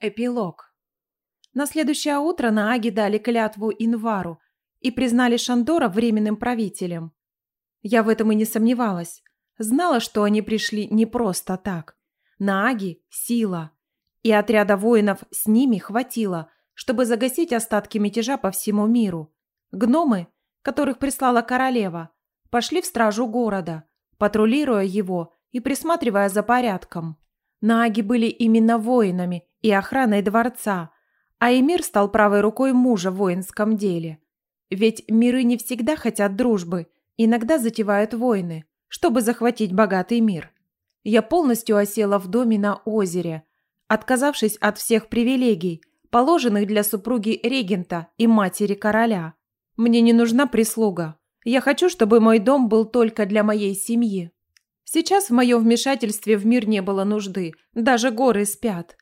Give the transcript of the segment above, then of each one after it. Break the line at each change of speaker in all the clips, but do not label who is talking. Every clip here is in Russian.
Эпилог. На следующее утро Нааги дали клятву Инвару и признали Шандора временным правителем. Я в этом и не сомневалась. Знала, что они пришли не просто так. Нааги – сила. И отряда воинов с ними хватило, чтобы загасить остатки мятежа по всему миру. Гномы, которых прислала королева, пошли в стражу города, патрулируя его и присматривая за порядком. Нааги были именно воинами и охраной дворца, а Эмир стал правой рукой мужа в воинском деле. Ведь миры не всегда хотят дружбы, иногда затевают войны, чтобы захватить богатый мир. Я полностью осела в доме на озере, отказавшись от всех привилегий, положенных для супруги регента и матери короля. Мне не нужна прислуга. Я хочу, чтобы мой дом был только для моей семьи. Сейчас в моем вмешательстве в мир не было нужды, даже горы спят.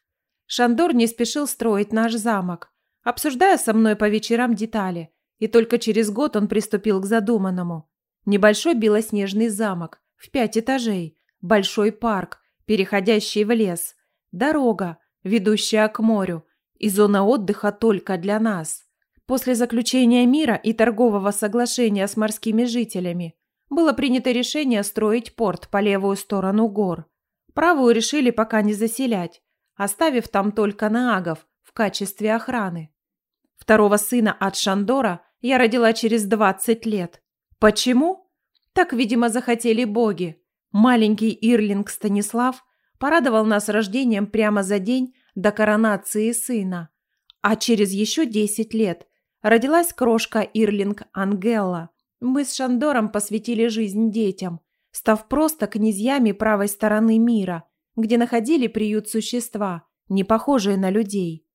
Шандор не спешил строить наш замок, обсуждая со мной по вечерам детали, и только через год он приступил к задуманному. Небольшой белоснежный замок, в пять этажей, большой парк, переходящий в лес, дорога, ведущая к морю, и зона отдыха только для нас. После заключения мира и торгового соглашения с морскими жителями было принято решение строить порт по левую сторону гор. Правую решили пока не заселять, оставив там только наагов в качестве охраны. Второго сына от Шандора я родила через 20 лет. Почему? Так, видимо, захотели боги. Маленький Ирлинг Станислав порадовал нас рождением прямо за день до коронации сына. А через еще 10 лет родилась крошка Ирлинг Ангелла. Мы с Шандором посвятили жизнь детям, став просто князьями правой стороны мира – где находили приют существа, не похожие на людей.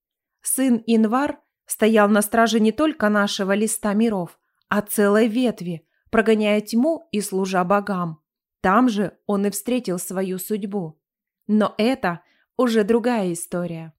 Сын Инвар стоял на страже не только нашего листа миров, а целой ветви, прогоняя тьму и служа богам. Там же он и встретил свою судьбу. Но это уже другая история.